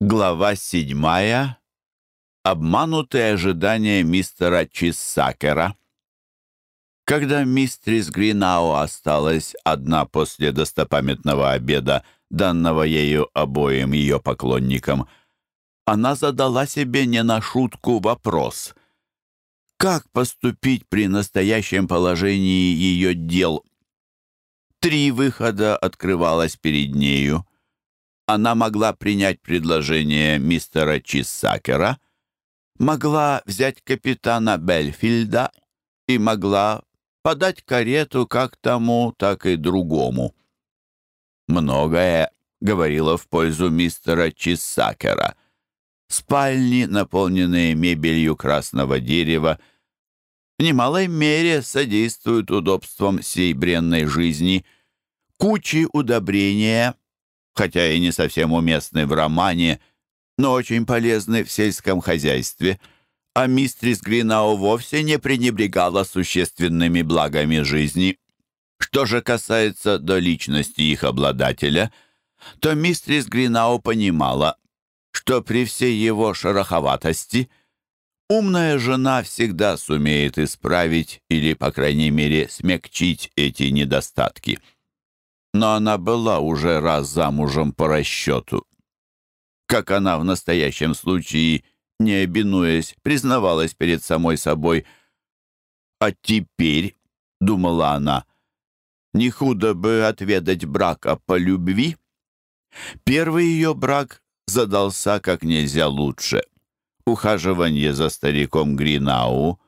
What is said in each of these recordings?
Глава седьмая. Обманутые ожидания мистера Чиссакера. Когда мистерис Гринау осталась одна после достопамятного обеда, данного ею обоим ее поклонникам, она задала себе не на шутку вопрос. Как поступить при настоящем положении ее дел? Три выхода открывалось перед нею — она могла принять предложение мистера Чиссакера, могла взять капитана Бельфильда и могла подать карету как тому, так и другому. Многое говорило в пользу мистера Чиссакера. Спальни, наполненные мебелью красного дерева, в немалой мере содействуют удобствам сей бренной жизни. Кучи удобрения — хотя и не совсем уместны в романе, но очень полезны в сельском хозяйстве, а мистрис Гринау вовсе не пренебрегала существенными благами жизни. Что же касается до личности их обладателя, то мистрис Гринау понимала, что при всей его шероховатости умная жена всегда сумеет исправить или, по крайней мере, смягчить эти недостатки – но она была уже раз замужем по расчету. Как она в настоящем случае, не обинуясь, признавалась перед самой собой. «А теперь», — думала она, — «не худо бы отведать брака по любви». Первый ее брак задался как нельзя лучше. Ухаживание за стариком Гринау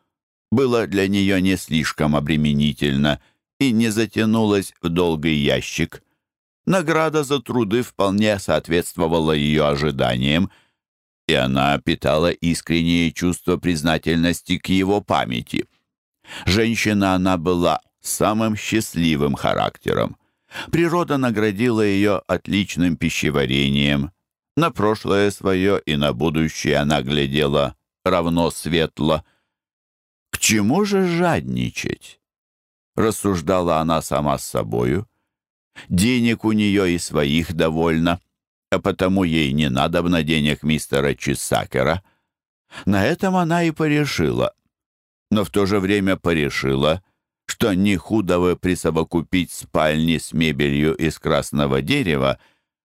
было для нее не слишком обременительно — и не затянулась в долгий ящик. Награда за труды вполне соответствовала ее ожиданиям, и она питала искреннее чувство признательности к его памяти. Женщина она была самым счастливым характером. Природа наградила ее отличным пищеварением. На прошлое свое и на будущее она глядела равно светло. К чему же жадничать? рассуждала она сама с собою. Денег у нее и своих довольно, а потому ей не надо надобно денег мистера Чисакера. На этом она и порешила, но в то же время порешила, что не худо бы присовокупить спальни с мебелью из красного дерева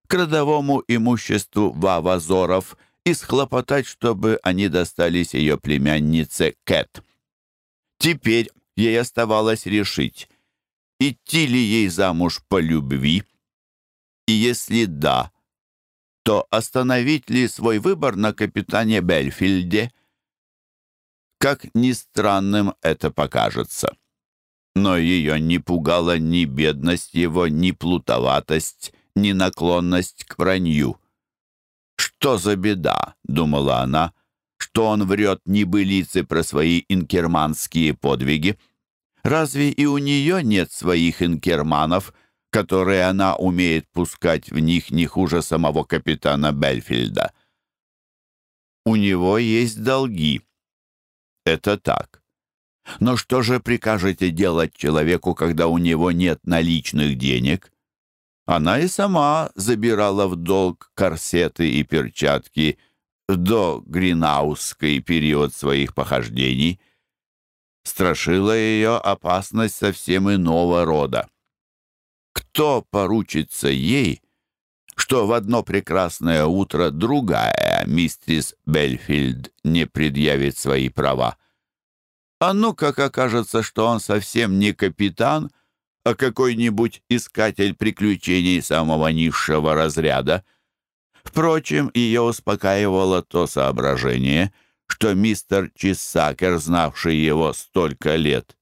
к родовому имуществу Вавазоров и схлопотать, чтобы они достались ее племяннице Кэт. Теперь ей оставалось решить, идти ли ей замуж по любви, и если да, то остановить ли свой выбор на капитане Бельфильде? Как ни странным это покажется. Но ее не пугала ни бедность его, ни плутоватость, ни наклонность к вранью. «Что за беда?» — думала она — что он врет небылицы про свои инкерманские подвиги. Разве и у нее нет своих инкерманов, которые она умеет пускать в них не хуже самого капитана Бельфильда? У него есть долги. Это так. Но что же прикажете делать человеку, когда у него нет наличных денег? Она и сама забирала в долг корсеты и перчатки до Гринаусской период своих похождений, страшила ее опасность совсем иного рода. Кто поручится ей, что в одно прекрасное утро другая мистерис Бельфилд не предъявит свои права? А ну, как окажется, что он совсем не капитан, а какой-нибудь искатель приключений самого низшего разряда — Впрочем, ее успокаивало то соображение, что мистер Чиссакер, знавший его столько лет,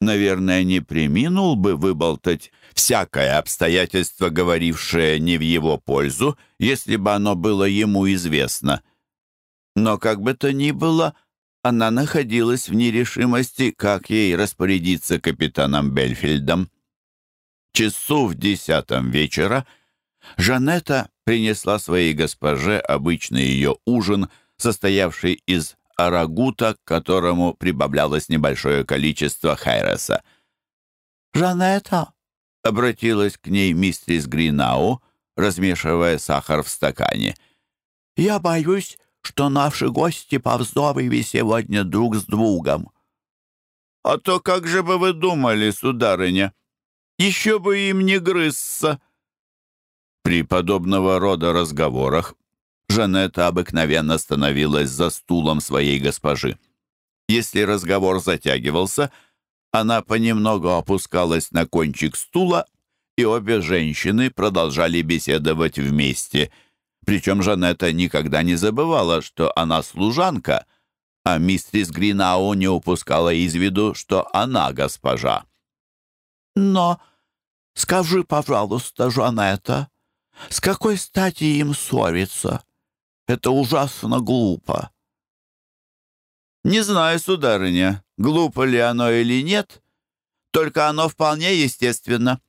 наверное, не приминул бы выболтать всякое обстоятельство, говорившее не в его пользу, если бы оно было ему известно. Но как бы то ни было, она находилась в нерешимости, как ей распорядиться капитаном Бельфильдом. Часу в десятом вечера Жанетта принесла своей госпоже обычный ее ужин, состоявший из арагута, к которому прибавлялось небольшое количество хайреса. «Жанетта!» — обратилась к ней мистерис Гринау, размешивая сахар в стакане. «Я боюсь, что наши гости повздорили сегодня друг с другом». «А то как же бы вы думали, сударыня? Еще бы им не грызться!» При подобного рода разговорах Жанетта обыкновенно становилась за стулом своей госпожи. Если разговор затягивался, она понемногу опускалась на кончик стула, и обе женщины продолжали беседовать вместе. Причем Жанетта никогда не забывала, что она служанка, а мистерис Гринау не упускала из виду, что она госпожа. «Но скажи, пожалуйста, Жанетта», с какой стати им ссориться? Это ужасно глупо». «Не знаю, сударыня, глупо ли оно или нет, только оно вполне естественно.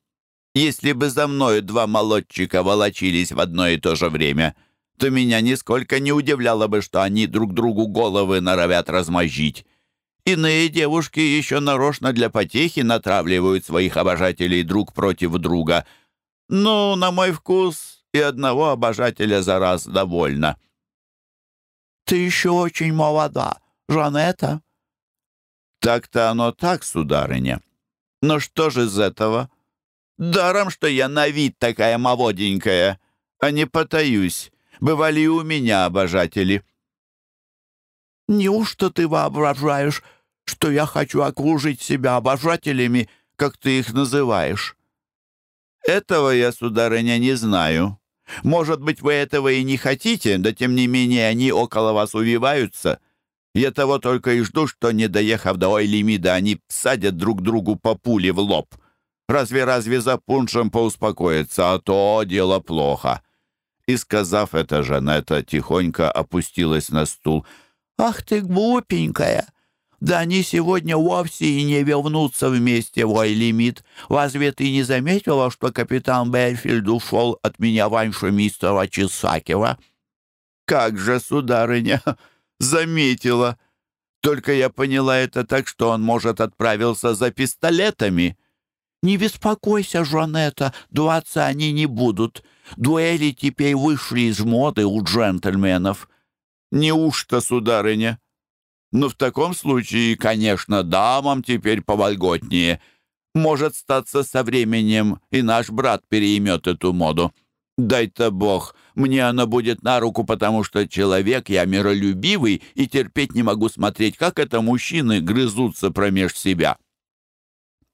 Если бы за мной два молодчика волочились в одно и то же время, то меня нисколько не удивляло бы, что они друг другу головы норовят размозжить. Иные девушки еще нарочно для Ну, на мой вкус, и одного обожателя за раз довольно. «Ты еще очень молода, Жанетта». «Так-то оно так, сударыня. Но что же из этого? Даром, что я на вид такая молоденькая, а не потаюсь. Бывали и у меня обожатели». «Неужто ты воображаешь, что я хочу окружить себя обожателями, как ты их называешь?» «Этого я, сударыня, не знаю. Может быть, вы этого и не хотите, да тем не менее они около вас увиваются. Я того только и жду, что, не доехав до Ойлимида, они всадят друг другу по пуле в лоб. Разве-разве за пуншем поуспокоится, а то дело плохо». И, сказав это, Жанетта тихонько опустилась на стул. «Ах ты глупенькая! Да Они сегодня вовсе и не вернутся вместе, вой лимит. Разве ты не заметила, что капитан Бельфильд ушел от меня раньше мистера Чесакева?» «Как же, сударыня, заметила. Только я поняла это так, что он, может, отправился за пистолетами». «Не беспокойся, Жанетта, дуаться они не будут. Дуэли теперь вышли из моды у джентльменов». «Неужто, сударыня?» но ну, в таком случае, конечно, дамам теперь повольготнее. Может статься со временем, и наш брат переймет эту моду. Дай-то бог, мне она будет на руку, потому что человек я миролюбивый и терпеть не могу смотреть, как это мужчины грызутся промеж себя».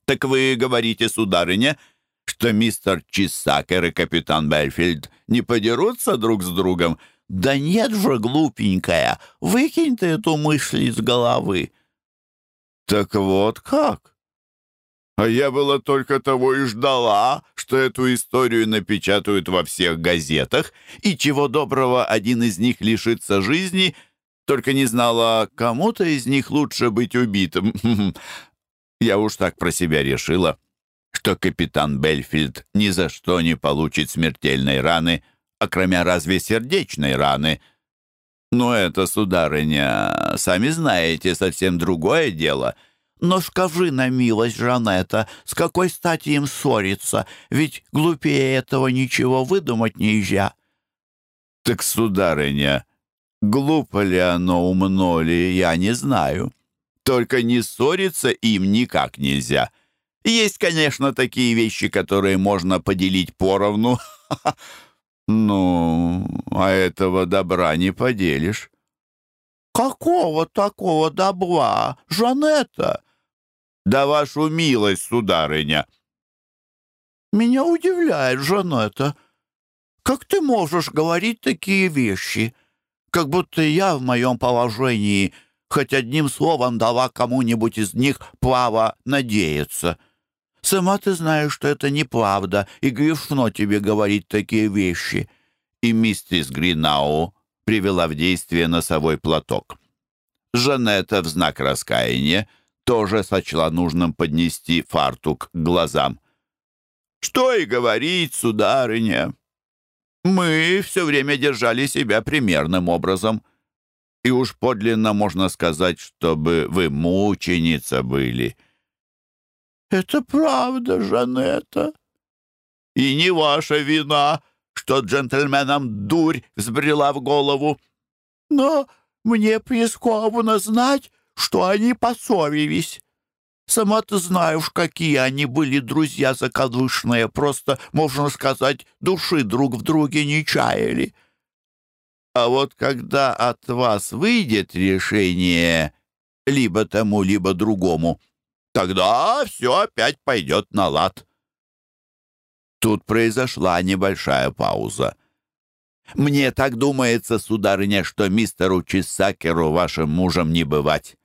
«Так вы говорите, сударыня, что мистер Чисакер и капитан Бельфильд не подерутся друг с другом?» Да нет же, глупенькая, выкинь ты эту мысль из головы. Так вот как? А я была только того и ждала, что эту историю напечатают во всех газетах, и чего доброго один из них лишится жизни, только не знала, кому-то из них лучше быть убитым. Я уж так про себя решила, что капитан Бельфильд ни за что не получит смертельной раны, окромя разве сердечной раны. Но это, сударыня, сами знаете, совсем другое дело — но скажи на милость, Жанетта, с какой стати им ссориться? Ведь глупее этого ничего выдумать нельзя». «Так, сударыня, глупо ли оно, «Это правда, Жанетта!» «И не ваша вина, что джентльменам дурь взбрела в голову!» «Но мне прискованно знать, что они поссорились!» «Сама ты знаешь, какие они были друзья закадушные, просто, можно сказать, души друг в друге не чаяли!» «А вот когда от вас выйдет решение...» либо тому, либо другому тогда все опять пойдет на лад». Тут произошла небольшая пауза. «Мне так думается, сударыня, что мистеру Чисакеру вашим мужем не бывать.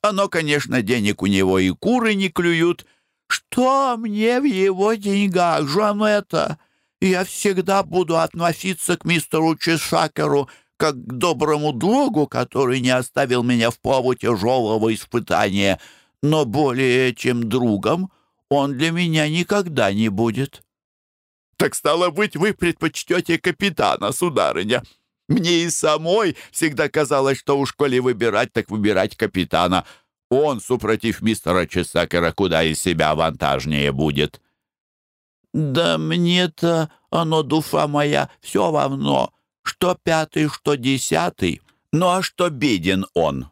Оно, конечно, денег у него и куры не клюют. Что мне в его деньгах, Жанетта? Я всегда буду относиться к мистеру Чисакеру как к доброму другу, который не оставил меня в плаву тяжелого испытания» но более чем другом он для меня никогда не будет». «Так стало быть, вы предпочтете капитана, сударыня. Мне и самой всегда казалось, что уж коли выбирать, так выбирать капитана. Он, супротив мистера Чесакера, куда из себя авантажнее будет». «Да мне-то оно, дуфа моя, все равно, что пятый, что десятый. Ну а что беден он?»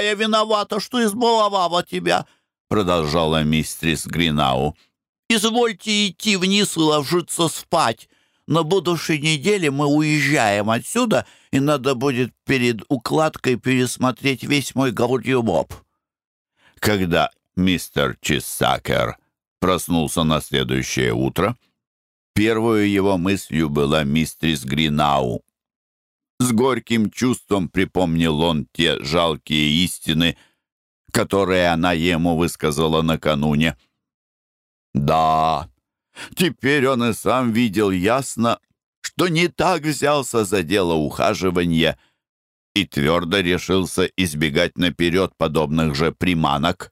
и то сказать, что проку в излишнем-то богатстве? Была бы только с его стороны любовь а денег у вас и своих довольно». «Говорят тебе, что оно мне все равно, что пятый, что десятый», — повторила мистерис Гринау. Теперь он и сам видел ясно, что не так взялся за дело ухаживания и твердо решился избегать наперед подобных же приманок.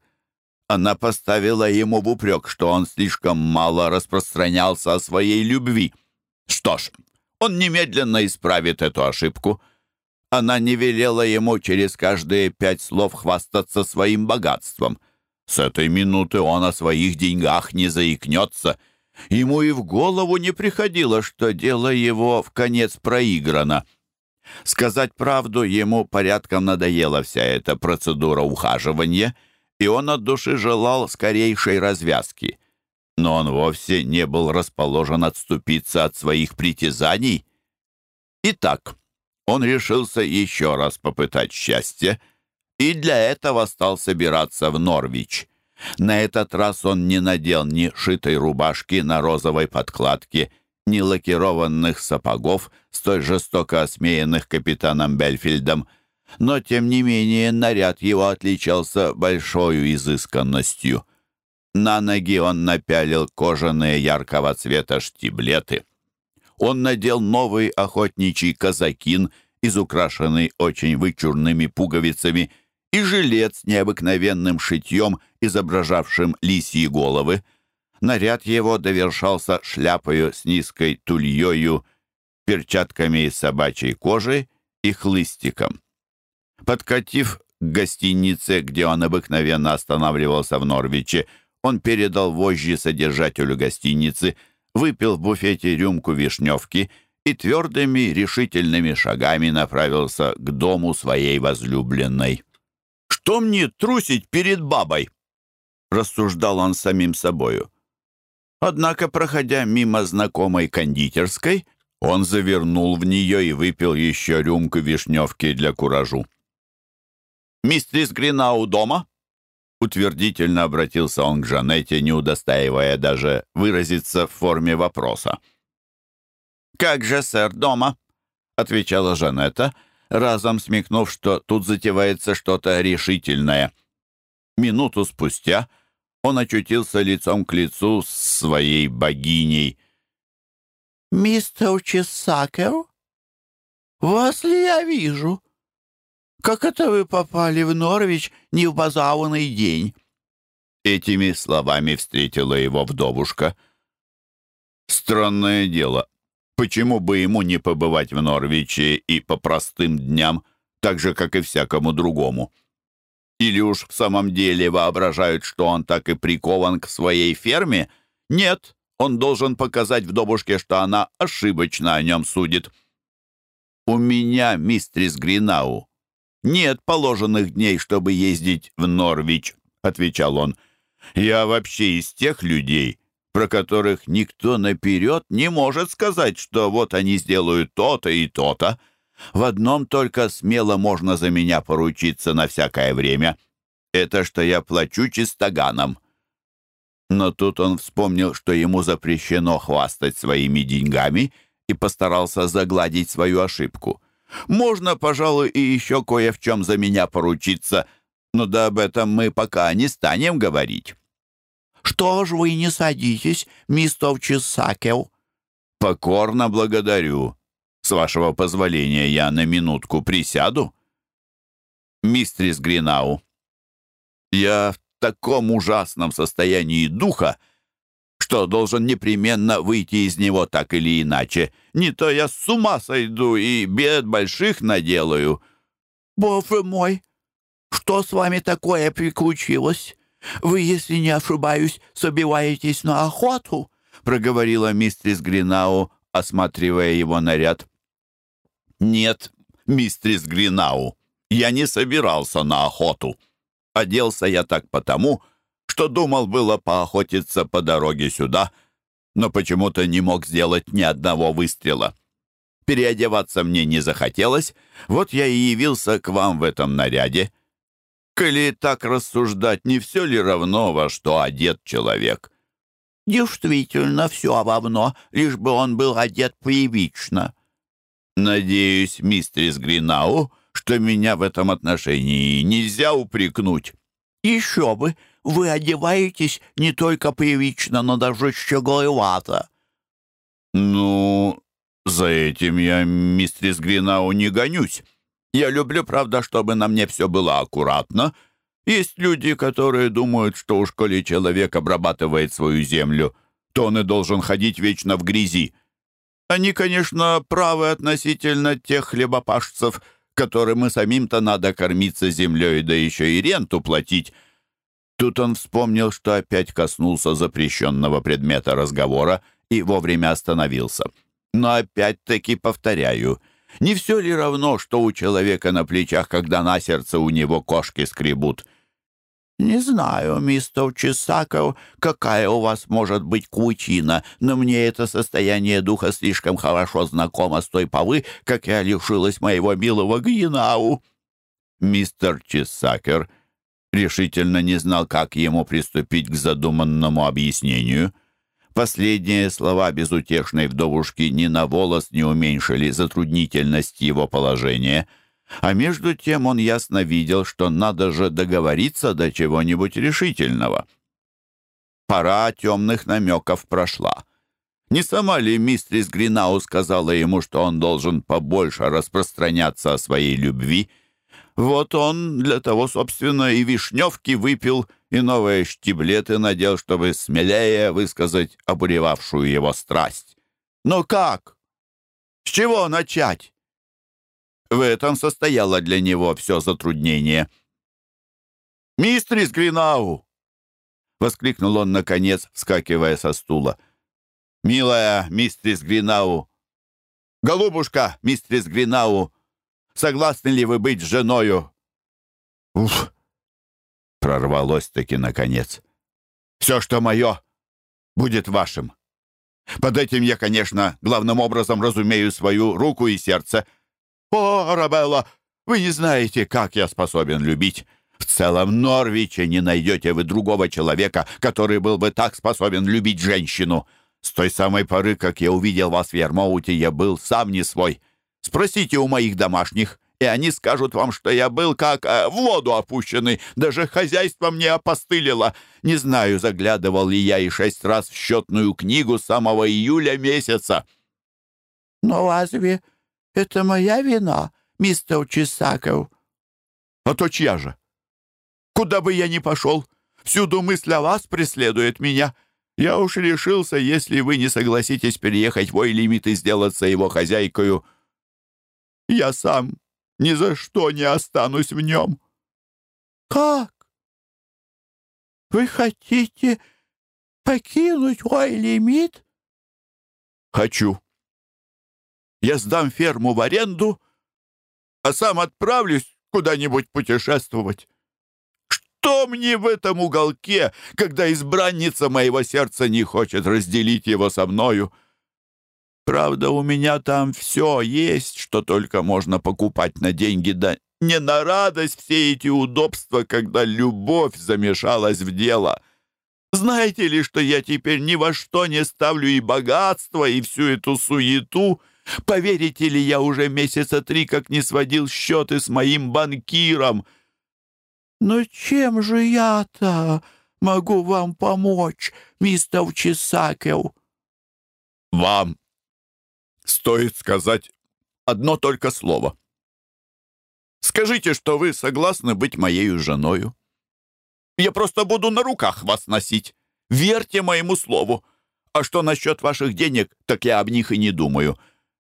Она поставила ему в упрек, что он слишком мало распространялся о своей любви. Что ж, он немедленно исправит эту ошибку. Она не велела ему через каждые пять слов хвастаться своим богатством. С этой минуты он о своих деньгах не заикнется — Ему и в голову не приходило, что дело его в конец проиграно. Сказать правду, ему порядком надоела вся эта процедура ухаживания, и он от души желал скорейшей развязки. Но он вовсе не был расположен отступиться от своих притязаний. Итак, он решился еще раз попытать счастье, и для этого стал собираться в Норвич. На этот раз он не надел ни шитой рубашки на розовой подкладке, ни лакированных сапогов, столь жестоко осмеянных капитаном Бельфильдом — но, тем не менее, наряд его отличался большой изысканностью. На ноги он напялил кожаные яркого цвета штиблеты. Он надел новый охотничий казакин, изукрашенный очень вычурными пуговицами, и жилет с необыкновенным шитьем, изображавшим лисьи головы. Наряд его довершался шляпою с низкой тульёю, перчатками из собачьей кожи и хлыстиком. Подкатив к гостинице, где он обыкновенно останавливался в Норвиче, он передал вожжи содержателю гостиницы, выпил в буфете рюмку вишневки и твердыми решительными шагами направился к дому своей возлюбленной. «Что мне трусить перед бабой?» — рассуждал он самим собою. Однако, проходя мимо знакомой кондитерской, он завернул в нее и выпил еще рюмку вишневки для куражу. «Мистрис Гринау дома?» Утвердительно обратился он к Жанетте, не удостаивая даже выразиться в форме вопроса. «Как же, сэр, дома?» — отвечала Жанетта, разом смекнув, что тут затевается что-то решительное. Минуту спустя он очутился лицом к лицу с своей богиней. «Мистер Чесакер, вас ли я вижу? Как это вы попали в Норвич не в базауный день?» Этими словами встретила его вдовушка. «Странное дело. Почему бы ему не побывать в Норвиче и по простым дням, так же, как и всякому другому? Или уж в самом деле воображают, что он так и прикован к своей ферме? Нет, он должен показать вдовушке, что она ошибочно о нем судит. «У меня, мистрис Гринау, нет про которых никто наперед не может сказать, что вот они сделают то-то и то-то. В одном только смело можно за меня поручиться на всякое время. Это что я плачу чистоганом». Но тут он вспомнил, что ему запрещено хвастать своими деньгами и постарался загладить свою ошибку. «Можно, пожалуй, и еще кое в чем за меня поручиться, но да об этом мы пока не станем говорить». Что ж вы не садитесь, мистовчи Сакел?» «Покорно благодарю. С вашего позволения я на минутку присяду?» «Мистрис Гринау, я в таком ужасном состоянии духа, что должен непременно выйти из него так или иначе. Не то я с ума сойду и бед больших наделаю». «Боже мой, что с вами такое приключилось?» Вы, если не ошибаюсь, собиваетесь на охоту?» проговорила мистрис Гринау, осматривая его наряд. «Нет, мистрис Гринау, я не собирался на охоту. Оделся я так потому, что думал было поохотиться по дороге сюда, но почему-то не мог сделать ни одного выстрела. Переодеваться мне не захотелось, вот я и Коли так рассуждать, не все ли равно, во что одет человек? Действительно, все равно, лишь бы он был одет привично. Надеюсь, мистерис Гринау, что меня в этом отношении нельзя упрекнуть. Еще бы, вы одеваетесь не только привично, но даже щеголевато. Ну, за этим я, мистерис Гринау, не гонюсь. Я люблю, правда, чтобы на мне все было аккуратно. Есть люди, которые думают, что Не все ли равно, что у человека на плечах, когда на сердце у него кошки скребут? «Не знаю, мистер Чесаков, какая у вас может быть кучина, но мне это состояние духа слишком хорошо знакомо с той повы, как я лишилась моего милого Гьенау». Мистер Чесакер решительно не знал, как ему приступить к задуманному объяснению. Последние слова безутешной вдовушки ни на волос не уменьшили затруднительность его положения. А между тем он ясно видел, что надо же договориться до чего-нибудь решительного. Пора темных намеков прошла. Не сама ли мистрис Гринау сказала ему, что он должен побольше распространяться о своей любви — вот он для того, собственно, и вишневки выпил, и новые штиблеты надел, чтобы смелее высказать обуревавшую его страсть. Но как? С чего начать? В этом состояло для него все затруднение. «Мистрис Гринау!» — воскликнул он, наконец, вскакивая со стула. «Милая мистрис Гринау! Голубушка, мистрис Гринау!» Согласны ли вы быть женою?» «Уф!» — прорвалось-таки наконец. «Все, что мое, Спросите у моих домашних, и они скажут вам, что я был как э, в воду опущенный, даже хозяйство мне опостылило. Не знаю, заглядывал ли я и шесть раз в счетную книгу самого июля месяца». «Но разве это моя вина, мистер Чесаков?» «А то чья же? Куда бы я ни пошел, всюду мысль о вас преследует меня». Я уж решился, если вы не согласитесь переехать в Ойлимит и сделаться его хозяйкою. Я сам ни за что не останусь в нем. Как? Вы хотите покинуть мой лимит? Хочу. Я сдам ферму в аренду, а сам отправлюсь куда-нибудь путешествовать. Что мне в этом уголке, когда избранница моего сердца не хочет разделить его со мною? — Правда, у меня там все есть, что только можно покупать на деньги, да не на радость все эти удобства, когда любовь замешалась в дело. Знаете ли, что я теперь ни во что не ставлю и богатство, и всю эту суету? Поверите ли, я уже месяца три как не сводил счеты с моим банкиром. Но чем же я-то могу вам помочь, мистер Чесакев? Вам Стоит сказать одно только слово. Скажите, что вы согласны быть моей женою. Я просто буду на руках вас носить. Верьте моему слову. А что насчет ваших денег, так я об них и не думаю.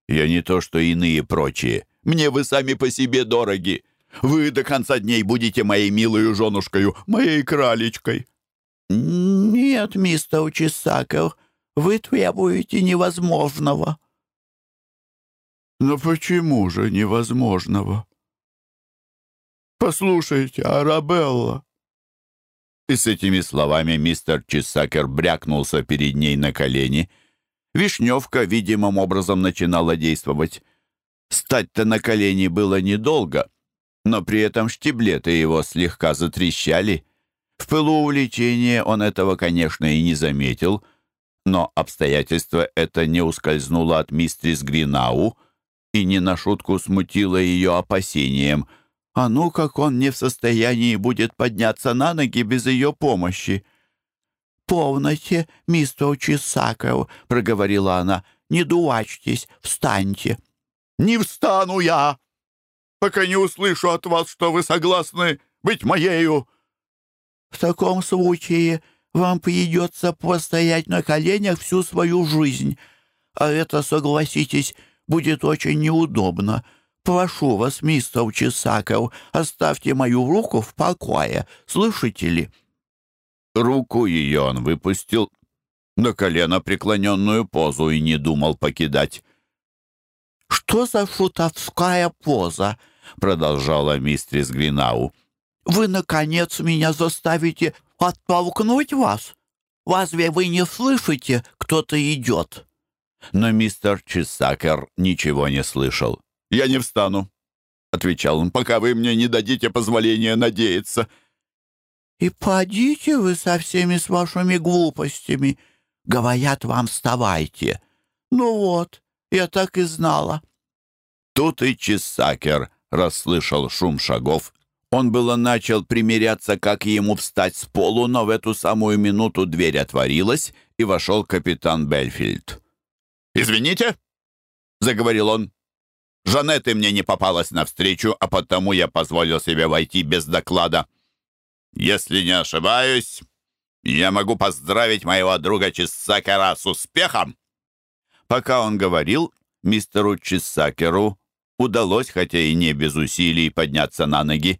Я не то, что иные прочие. Мне вы сами по себе дороги. Вы до конца дней будете моей милой женушкою, моей кралечкой». «Нет, мистер Учесаков, вы требуете невозможного», но почему же невозможного? Послушайте, Арабелла!» И с этими словами мистер Чесакер брякнулся перед ней на колени. Вишневка видимым образом начинала действовать. Стать-то на колени было недолго, но при этом штиблеты его слегка затрещали. В пылу увлечения он этого, конечно, и не заметил, но обстоятельство это не ускользнуло от мистерс Гринау — и не на шутку смутило ее опасением. А ну, как он не в состоянии будет подняться на ноги без ее помощи. «Повноте, мистер Чисаков», — проговорила она, — «не дувачьтесь, встаньте». «Не встану я, пока не услышу от вас, что вы согласны быть моею». «В таком случае вам придется постоять на коленях всю свою жизнь, а это, согласитесь, — будет очень неудобно. Прошу вас, мистер Чесаков, оставьте мою руку в покое, слышите ли?» Руку ее он выпустил на колено преклоненную позу и не думал покидать. «Что за шутовская поза?» — продолжала мистрис Гринау. «Вы, наконец, меня заставите оттолкнуть вас? Разве вы не слышите, кто-то идет?» Но мистер Чесакер ничего не слышал. «Я не встану», — отвечал он, «пока вы мне не дадите позволения надеяться». «Извините!» — заговорил он. «Жанетты мне не попалась навстречу, а потому я позволил себе войти без доклада. Если не ошибаюсь, я могу поздравить моего друга Чиссакера с успехом!» Пока он говорил, мистеру Чесакеру удалось, хотя и не без усилий, подняться на ноги.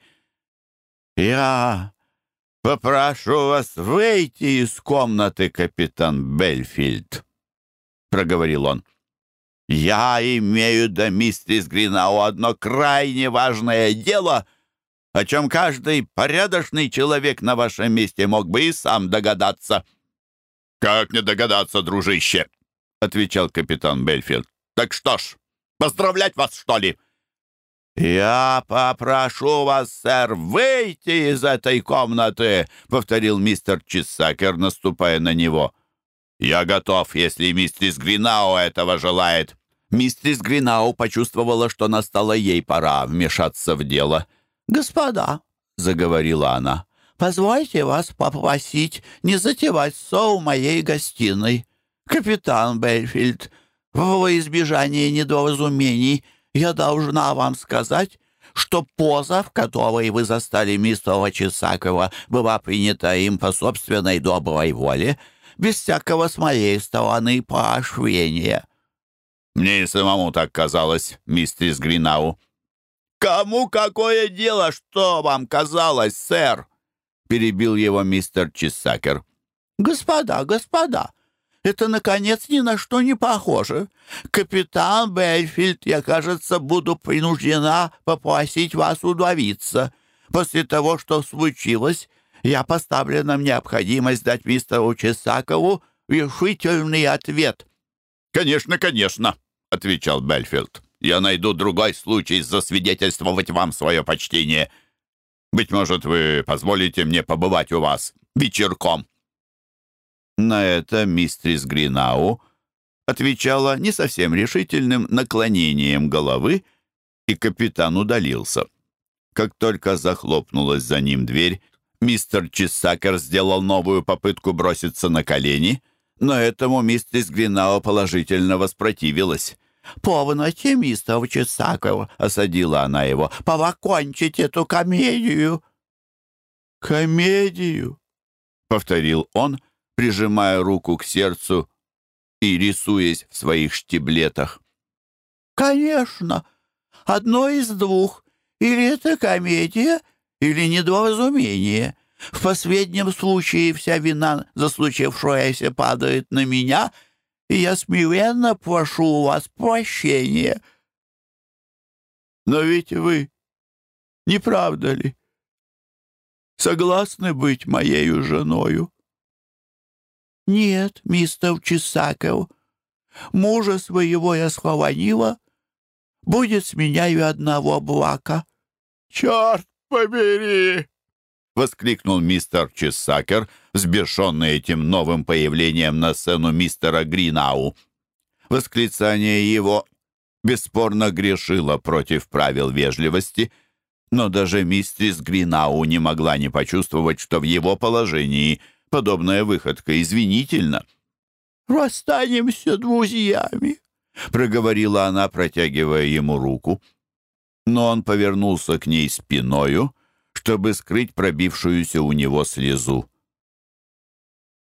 «Я попрошу вас выйти из комнаты, капитан Бельфильд», проговорил он. «Я имею до мистерис Гринау одно крайне важное дело, о чем каждый порядочный человек на вашем месте мог бы и сам догадаться». «Как не догадаться, дружище?» — отвечал капитан Бельфилд. «Так что ж, поздравлять вас, что ли?» «Я попрошу вас, сэр, выйти из этой комнаты!» — повторил мистер Чисакер, наступая на него. — «Я готов, если миссис Гринау этого желает. Мистрис Гринау почувствовала, что настала ей пора вмешаться в дело. «Господа», — заговорила она, — «позвольте вас попросить не затевать ссор в моей гостиной. Капитан Бельфильд, во избежание недоразумений я должна вам сказать, что поза, в которой вы застали мистера Чесакова, была принята им по собственной доброй воле, без всякого с моей стороны поощрения». «Мне и самому так казалось, мистерис Гринау». «Кому какое дело, что вам казалось, сэр?» перебил его мистер Чесакер. «Господа, господа, это, наконец, ни на что не похоже. Капитан Бельфильд, я, кажется, буду принуждена попросить вас удавиться. После того, что случилось, я поставлена Мистер Чесакер сделал новую попытку броситься на колени, но этому мистер Гринао положительно воспротивилась. «Полноте, мистер Чиссакер!» — осадила она его. «Повокончить эту комедию!» «Комедию!» — повторил он, прижимая руку к сердцу и рисуясь в своих штиблетах. «Конечно! Одно из двух. Или это комедия, или недоразумение. В последнем случае вся вина, за случившееся падает на меня, и я смиренно прошу у вас прощения. Но ведь вы, не правда ли, согласны быть моею женою? Нет, мистер Чесаков, мужа своего я схованила, будет с меня и одного блака. Черт побери!» — воскликнул мистер Чесакер, взбешенный этим новым появлением на сцену мистера Гринау. Восклицание его бесспорно грешило против правил вежливости, но даже мистерис Гринау не могла не почувствовать, что в его положении — Подобная выходка извинительна. «Расстанемся друзьями», — проговорила она, протягивая ему руку. Но он повернулся к ней спиною, чтобы скрыть пробившуюся у него слезу.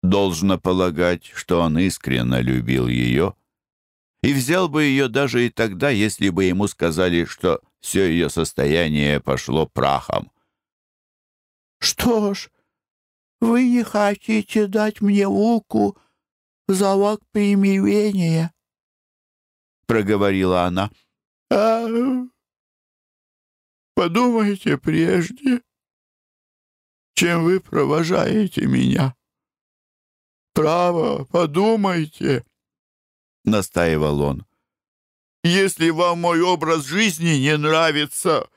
Должно полагать, что он искренне любил ее и взял бы ее даже Подумайте прежде, чем вы провожаете меня. Право, подумайте, — настаивал он. Если вам мой образ жизни не нравится,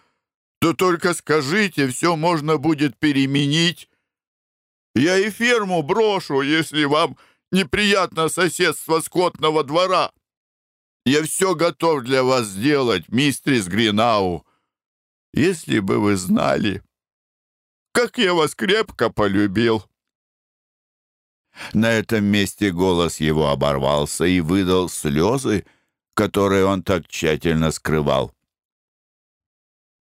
то только скажите, все можно будет переменить. Я и ферму брошу, если вам неприятно соседство скотного двора. Я все готов для вас сделать, мистерис Гринау. Если бы вы знали, как я вас крепко полюбил». На этом месте голос его оборвался и выдал слезы, которые он так тщательно скрывал.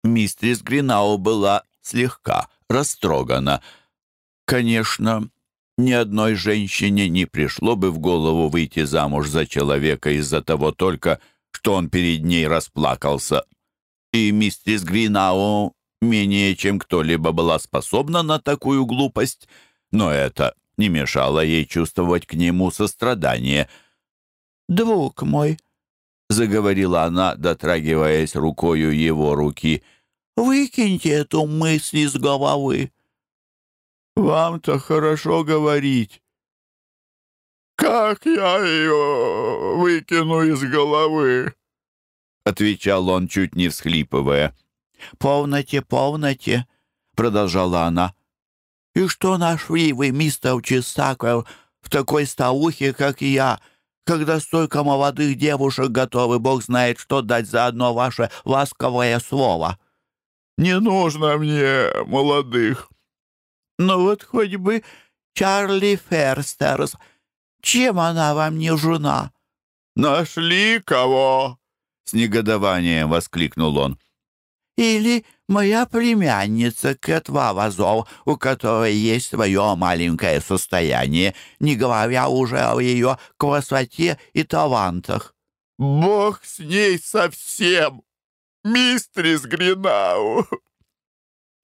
Мистрис Гринау была слегка растрогана — Конечно, ни одной женщине не пришло бы в голову выйти замуж за человека и миссис Гринау менее чем кто-либо была способна на такую глупость, но это не мешало ей чувствовать к нему сострадание. «Друг мой», — заговорила она, дотрагиваясь рукою его руки, — «выкиньте эту мысль из головы». «Вам-то хорошо говорить». «Как я ее выкину из головы?» отвечал он, чуть не всхлипывая. Полноте, полноте, продолжала она. «И что нашли вы, мистер Чистаков, в такой старухе, как я, когда столько молодых девушек готовы, бог знает, что дать за одно ваше ласковое слово?» «Не нужно мне молодых!» «Ну вот хоть бы Чарли Ферстерс, чем она вам не жена?» «Нашли кого?» с негодованием воскликнул он. «Или моя племянница Кэт Вавазов, у которой есть свое маленькое состояние, не говоря уже о ее красоте и талантах». «Бог с ней совсем! Мистрис Гринау!»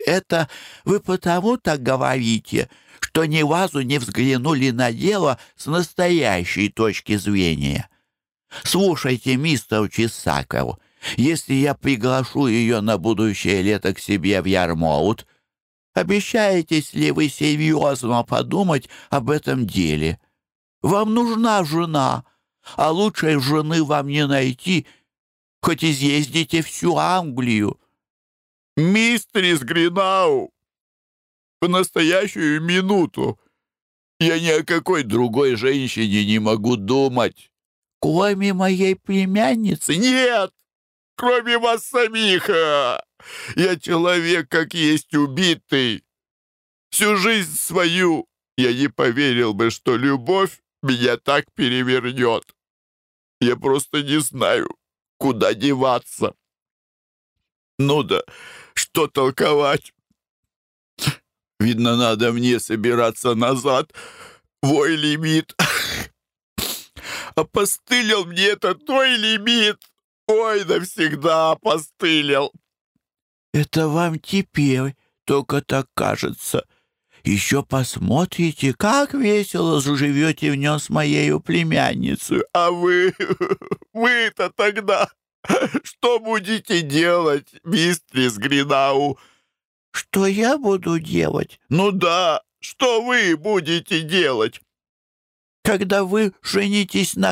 «Это вы потому так говорите, что ни Вазу не взглянули на дело с настоящей точки зрения. Слушайте, мистер Чисаков, если я приглашу ее на будущее лето к себе в Ярмоут, обещаетесь ли вы серьезно подумать об этом деле? Вам нужна жена, а лучшей жены вам не найти, хоть изъездите кроме моей племянницы нет, кроме вас самих. А! Я человек, как есть убитый. Всю жизнь свою я не поверил бы, что любовь меня так перевернет. Я просто не знаю, куда деваться. Ну да, что толковать? Видно, надо мне собираться назад. Вой лимит. Опостылил мне этот твой лимит. Ой, навсегда опостылил. Это вам теперь только так кажется. Еще посмотрите, как весело заживете в нем с моею племянницей. А вы, вы-то тогда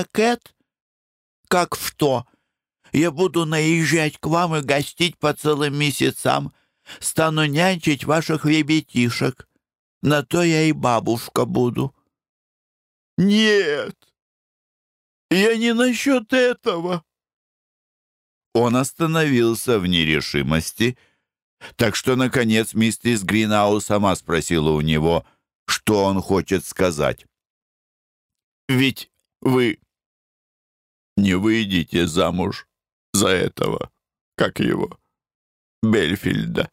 что Ведь вы...» «Не выйдете замуж за этого, как его, Бельфильда».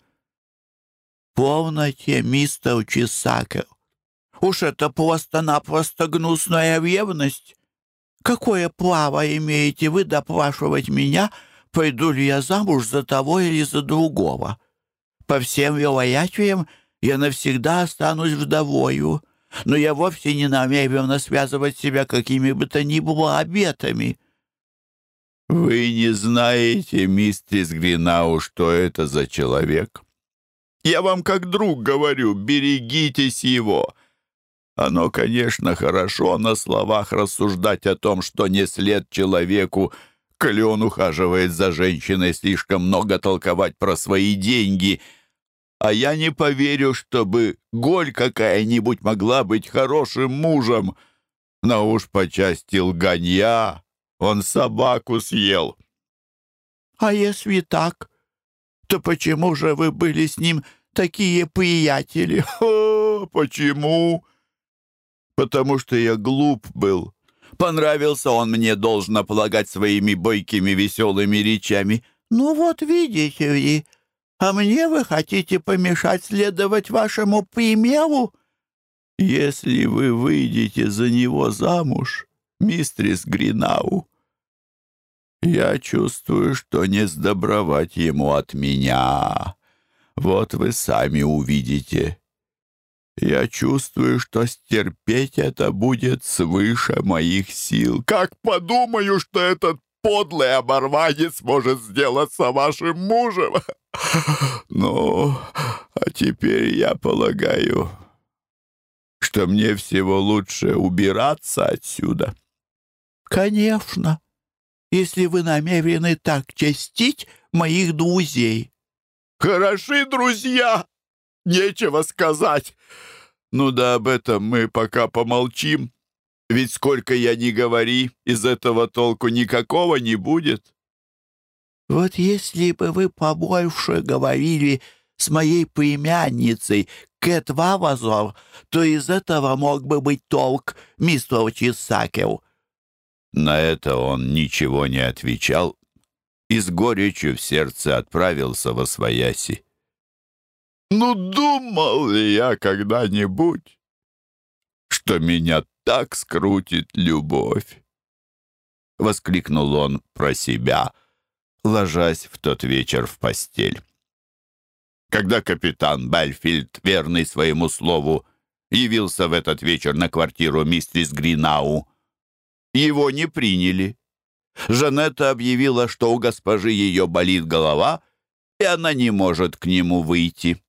«Полноте, мистер Чесаков. Уж это просто-напросто гнусная ревность. Какое право имеете вы допрашивать меня, пойду ли я замуж за того или за другого? По всем вероятиям, я навсегда останусь вдовою». Но я вовсе не намерена связывать себя какими бы то ни было обетами». «Вы не знаете, мистер Гринау, что это за человек. Я вам как друг говорю, берегитесь его. Оно, конечно, хорошо на словах рассуждать о том, что не след человеку, коли он ухаживает за женщиной, слишком много толковать про свои деньги — а я не поверю, чтобы голь какая-нибудь могла быть хорошим мужем. Но уж по части лганья он собаку съел. А если так, то почему же вы были с ним такие приятели? почему? Потому что я глуп был. Понравился он мне, должно полагать, своими бойкими веселыми речами. Ну вот видите ли, а мне вы хотите помешать следовать вашему примеру? Если вы выйдете за него замуж, мистрис Гринау, я чувствую, что не сдобровать ему от меня. Вот подлый оборванец может сделать с вашим мужем. Ну, а теперь я полагаю, что мне всего лучше убираться отсюда. Конечно, если вы намерены так честить моих друзей. Хороши друзья, нечего сказать. Ну да об этом мы пока помолчим. Ведь сколько я ни говори, из этого толку никакого не будет». «Вот если бы вы побольше говорили с моей племянницей Кэт Вавазор, то из этого мог бы быть толк, мистер Чисакел». На это он ничего не отвечал и с горечью в сердце отправился во свояси. «Ну, думал ли я когда-нибудь, что меня так скрутит любовь!» Воскликнул он про себя, ложась в тот вечер в постель. Когда капитан Бальфильд, верный своему слову, явился в этот вечер на квартиру мистерис Гринау, его не приняли. Жанетта объявила, что у госпожи ее болит голова, и она не может к нему выйти.